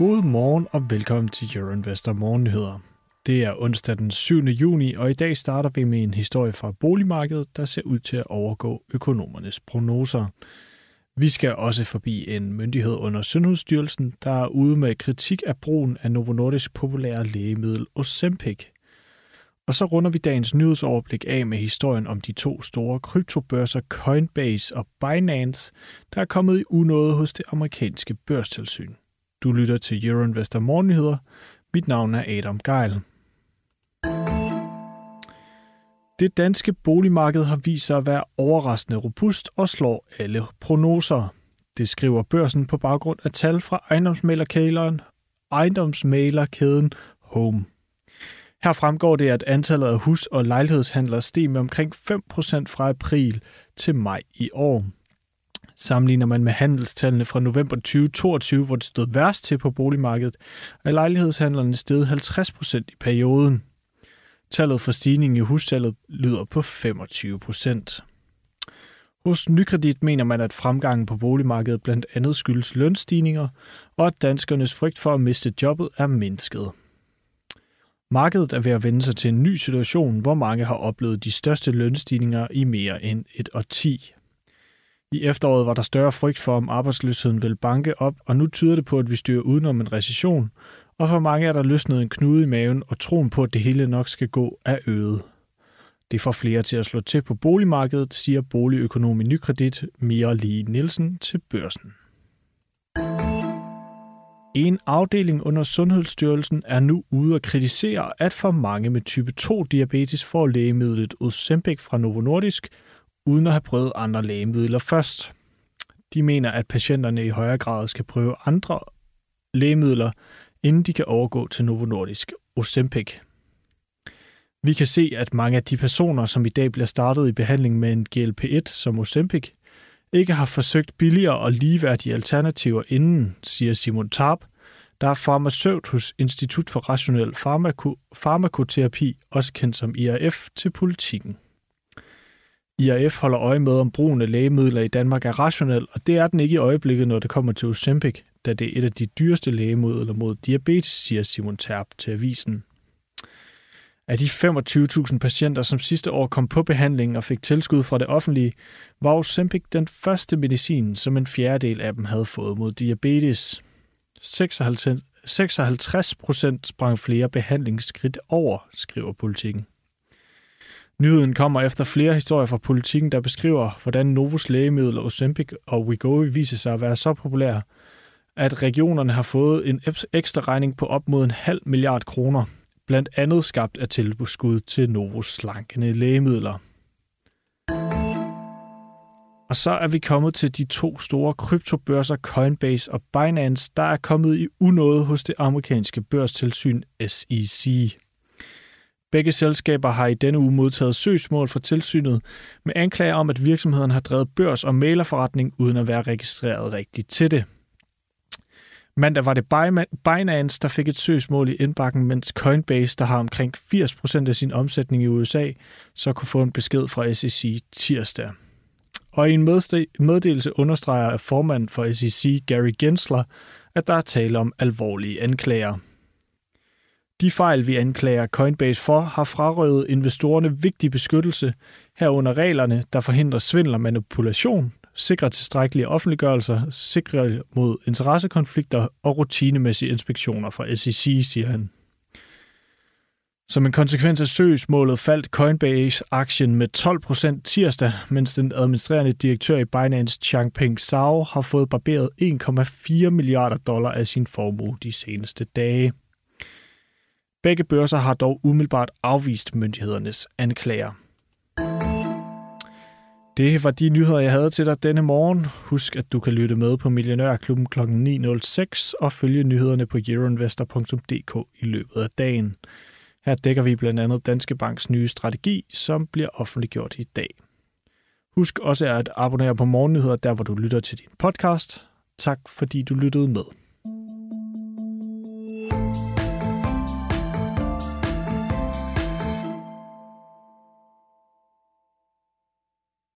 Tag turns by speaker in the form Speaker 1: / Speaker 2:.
Speaker 1: God morgen og velkommen til Euroinvestor Morgennyheder. Det er onsdag den 7. juni, og i dag starter vi med en historie fra boligmarkedet, der ser ud til at overgå økonomernes prognoser. Vi skal også forbi en myndighed under Sundhedsstyrelsen, der er ude med kritik af brugen af Novo Nordisk populære lægemiddel Ozempic. Og så runder vi dagens nyhedsoverblik af med historien om de to store kryptobørser Coinbase og Binance, der er kommet i unåde hos det amerikanske børstilsyn. Du lytter til Euroinvestor Morgennyheder. Mit navn er Adam Geil. Det danske boligmarked har vist sig at være overraskende robust og slår alle prognoser. Det skriver børsen på baggrund af tal fra ejendomsmalerkæden, ejendomsmalerkæden Home. Her fremgår det, at antallet af hus- og lejlighedshandlere steg med omkring 5% fra april til maj i år. Sammenligner man med handelstallene fra november 2022, hvor det stod værst til på boligmarkedet, er lejlighedshandlerne steget 50% i perioden. Tallet for stigningen i hussalget lyder på 25%. Hos Nykredit mener man, at fremgangen på boligmarkedet blandt andet skyldes lønstigninger, og at danskernes frygt for at miste jobbet er mindsket. Markedet er ved at vende sig til en ny situation, hvor mange har oplevet de største lønstigninger i mere end et årti. I efteråret var der større frygt for, om arbejdsløsheden ville banke op, og nu tyder det på, at vi styrer udenom en recession, og for mange er der løsnet en knude i maven, og troen på, at det hele nok skal gå, er øget. Det får flere til at slå til på boligmarkedet, siger boligøkonom i Nykredit Mira Lee Nielsen til børsen. En afdeling under Sundhedsstyrelsen er nu ude at kritisere, at for mange med type 2-diabetes får lægemidlet Ozempic fra Novo Nordisk, uden at have prøvet andre lægemidler først. De mener, at patienterne i højere grad skal prøve andre lægemidler, inden de kan overgå til Novo Nordisk Ozempic. Vi kan se, at mange af de personer, som i dag bliver startet i behandling med en GLP-1 som Ozempic, ikke har forsøgt billigere og ligeværdige alternativer inden, siger Simon Tarp, der er farmaceut hos Institut for Rationel Farmako- Farmakoterapi, også kendt som IRF, til politikken. IRF holder øje med, om brugen af lægemidler i Danmark er rationel, og det er den ikke i øjeblikket, når det kommer til Ozempic, da det er et af de dyreste lægemidler mod diabetes, siger Simon Terp til avisen. Af de 25.000 patienter, som sidste år kom på behandling og fik tilskud fra det offentlige, var Ozempic den første medicin, som en fjerdedel af dem havde fået mod diabetes. 56 procent sprang flere behandlingsskridt over, skriver politikken. Nyheden kommer efter flere historier fra politikken, der beskriver, hvordan Novos lægemiddel Ozempic og Wegovy viser sig at være så populære, at regionerne har fået en ekstra regning på op mod en halv milliard kroner, blandt andet skabt af tilbudsskud til Novos slankende lægemidler. Og så er vi kommet til de to store kryptobørser Coinbase og Binance, der er kommet i unåde hos det amerikanske børstilsyn SEC. Begge selskaber har i denne uge modtaget søgsmål fra tilsynet med anklager om, at virksomheden har drevet børs- og malerforretning uden at være registreret rigtigt til det. Mandag var det Binance, der fik et søgsmål i indbakken, mens Coinbase, der har omkring 80% af sin omsætning i USA, så kunne få en besked fra SEC tirsdag. Og i en meddelelse understreger formanden for SEC, Gary Gensler, at der er tale om alvorlige anklager. De fejl, vi anklager Coinbase for, har frarøvet investorerne vigtig beskyttelse, herunder reglerne, der forhindrer svindel og manipulation, sikrer tilstrækkelige offentliggørelser, sikrer mod interessekonflikter og rutinemæssige inspektioner fra SEC, siger han. Som en konsekvens af søgsmålet faldt Coinbase-aktien med 12% tirsdag, mens den administrerende direktør i Binance, Changpeng Zhao, har fået barberet 1,4 milliarder dollar af sin formue de seneste dage. Begge børser har dog umiddelbart afvist myndighedernes anklager. Det var de nyheder, jeg havde til dig denne morgen. Husk, at du kan lytte med på Millionærklubben kl. 9.06 og følge nyhederne på euroinvestor.dk i løbet af dagen. Her dækker vi blandt andet Danske Banks nye strategi, som bliver offentliggjort i dag. Husk også at abonnere på Morgennyheder, der hvor du lytter til din podcast. Tak fordi du lyttede med.